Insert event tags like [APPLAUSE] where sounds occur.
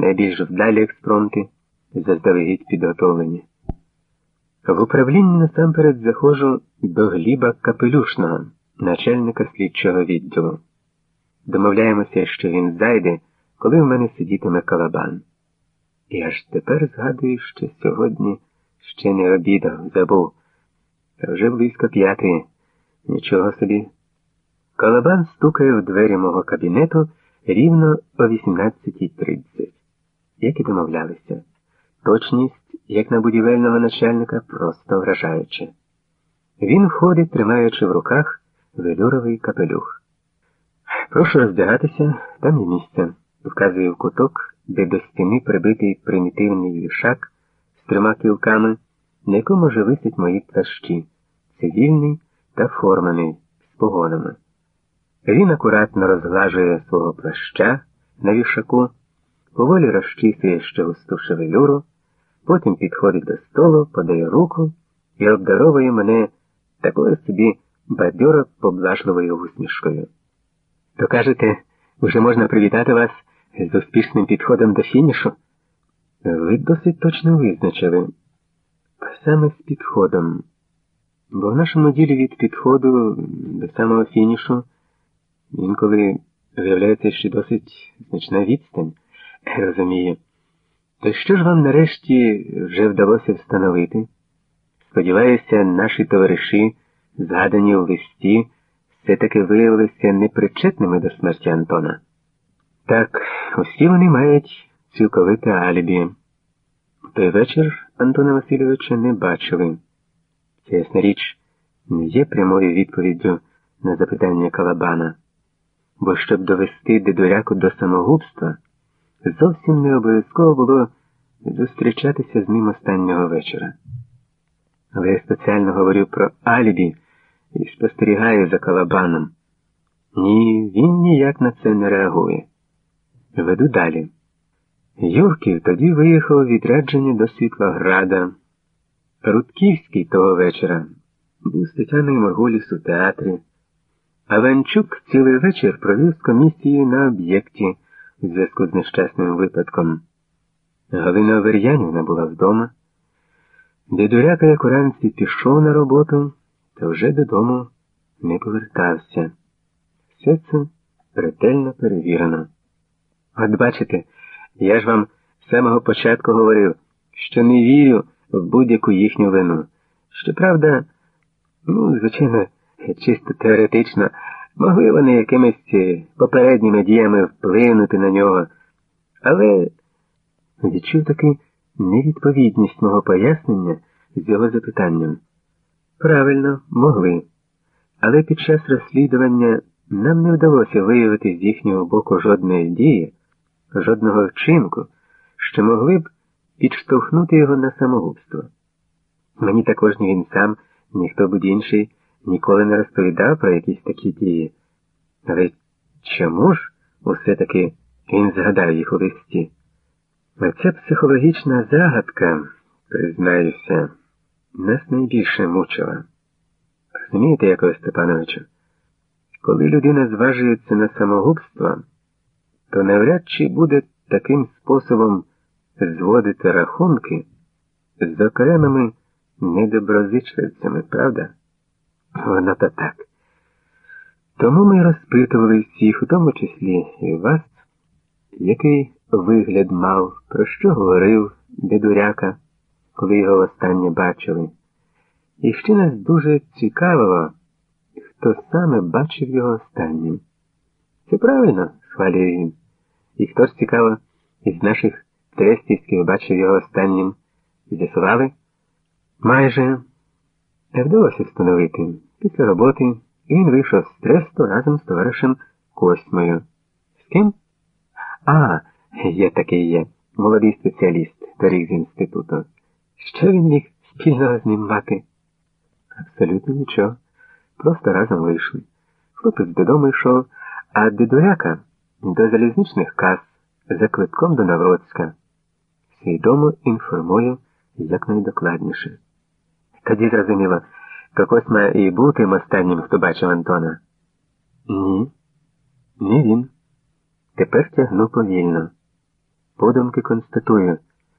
найбільш вдалі експромти, заздалегідь підготовлені. В управлінні насамперед заходжу до Гліба Капелюшного, начальника слідчого відділу. Домовляємося, що він зайде, коли в мене сидітиме калабан. І аж тепер згадую, що сьогодні ще не обідав, забув. Та вже близько п'ятої. Нічого собі. Калабан стукає в двері мого кабінету рівно о 18.30, як і домовлялися. Точність, як на будівельного начальника, просто вражаюча. Він входить, тримаючи в руках велюровий капелюх. Прошу роздягатися, там є місце, вказує в куток, де до стіни прибитий примітивний вішак з трьома кілками, на якому вже висять мої плащі, цивільний та форманий з погонами. Він акуратно розглажує свого плаща на вішаку, поволі розчісує ще густу шевелюру, потім підходить до столу, подає руку і обдаровує мене такою собі бадьоро поблажливою усмішкою. То кажете, вже можна привітати вас з успішним підходом до фінішу? Ви досить точно визначили. Саме з підходом. Бо в нашому ділі від підходу до самого фінішу інколи виявляється ще досить значна відстань, [LAUGHS] розумію. То що ж вам нарешті вже вдалося встановити? Сподіваюся, наші товариші, згадані у листі, все-таки виявилися непричетними до смерті Антона. Так, усі вони мають цілковите алібі. Той вечір Антона Васильовича не бачили. Це ясна річ не є прямою відповіддю на запитання Калабана, бо щоб довести дедуряку до самогубства, зовсім не обов'язково було зустрічатися з ним останнього вечора. Але я спеціально говорю про алібі і спостерігаю за Калабаном. Ні, він ніяк на це не реагує. Веду далі. Юрків тоді виїхав відрядження до Світлограда. Рудківський того вечора був з Тетяною Марголіс у театрі. А Ванчук цілий вечір провів з комісією на об'єкті у зв'язку з нещасним випадком. Галина Овер'янівна була вдома. Дедуряка як уранці пішов на роботу, та вже додому не повертався. Все це ретельно перевірено. От бачите, я ж вам з самого початку говорив, що не вірю в будь-яку їхню вину. Щоправда, ну, звичайно, чисто теоретично, могли вони якимись попередніми діями вплинути на нього, але відчув таки невідповідність мого пояснення з його запитанням. Правильно, могли. Але під час розслідування нам не вдалося виявити з їхнього боку жодної дії, жодного вчинку, що могли б підштовхнути його на самогубство. Мені також ні він сам, ні хто будь інший ніколи не розповідав про якісь такі дії. Але чому ж усе-таки він згадав їх у листі? Ця психологічна загадка, признаюся, нас найбільше мучила. Розумієте, Якова Степановичу? Коли людина зважується на самогубство, то навряд чи буде таким способом зводити рахунки з окремими недоброзичливцями, правда? Воно то так. Тому ми розпитували всіх, у тому числі і вас, який вигляд мав, про що говорив дедуряка, коли його востаннє бачили. І ще нас дуже цікавило, хто саме бачив його останнім. Це правильно, схвалює він. І хто ж цікаво, із наших трестівських бачив його останнім, з'ясували? Майже не вдалося встановити. Після роботи він вийшов з тресту разом з товаришем Косьмою. З ким? А, є такий є, молодий спеціаліст, торік з інституту. Що він міг спільного з ним мати? Абсолютно нічого. Просто разом вийшли. Хлопець додому йшов, а дедуряка до залізничних кас за квитком до Навроцька. Свідомо інформую якнайдокладніше. Тоді зрозуміло, Кокось має і був тим останнім, хто бачив Антона. Ні, ні він. Тепер тягну повільно. подумки констатую.